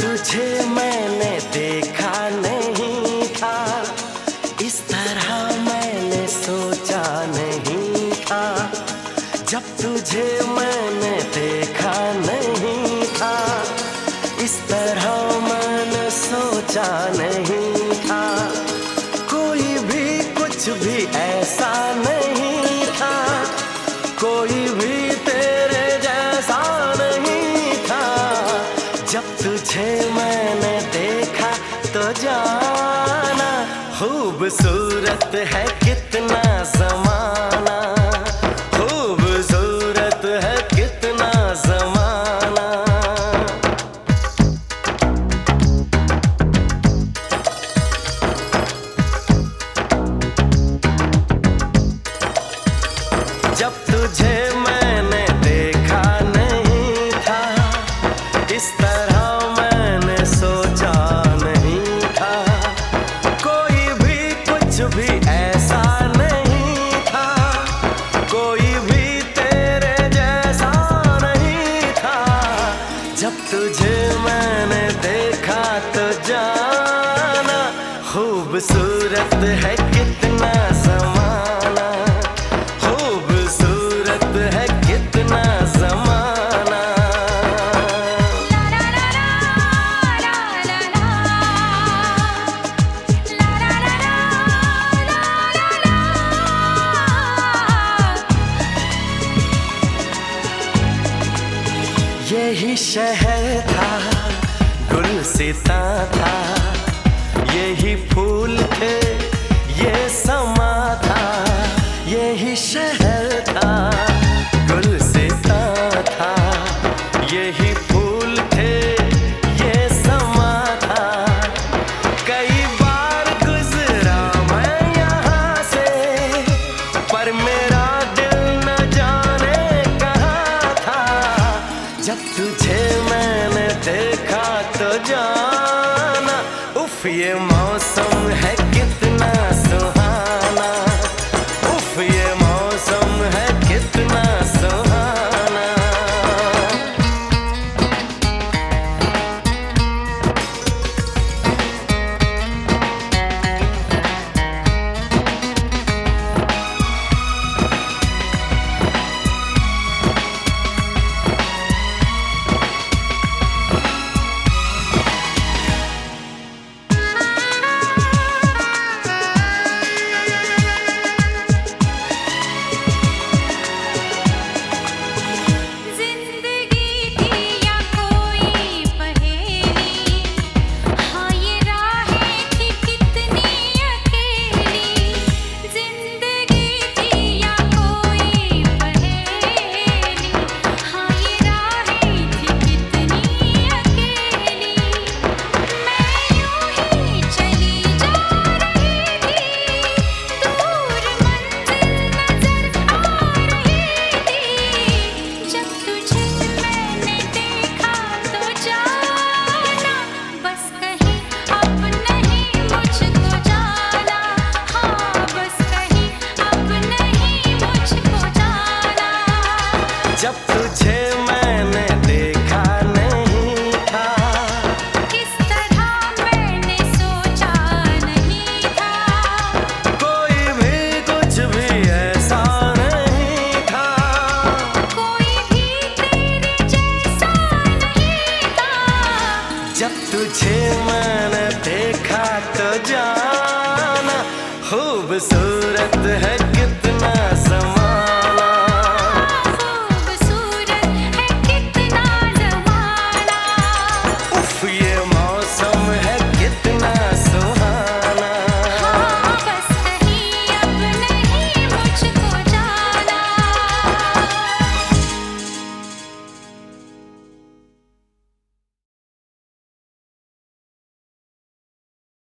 तुझे मैंने देखा नहीं था। इस तरह मैंने सोचा नहीं था। जब तुझे मैंने देखा नहीं था, इस तरह मैंने सोचा नहीं था। कोई भी कुछ भी ऐसा नहीं था। कोई जाना खूबसूरत है कितना जमाना, खूबसूरत है कितना जमाना। जब तुझे मैंने देखा नहीं था, इस तरह जाना। खूबसूरत है कितना समाना खूबसूरत है कितना जमाना। यही शहर था। गुलसिता था। यही फूल थे, ये समा था, यही शहर था। गुलसिता था, यही फूल थे, ये समा था। कई बार गुजरा मैं यहाँ से, पर मेरा दिल न जाने कहाँ था। जब तुझे for you, Mom. जब तुझे मैंने देखा तो जाना खूबसूरत है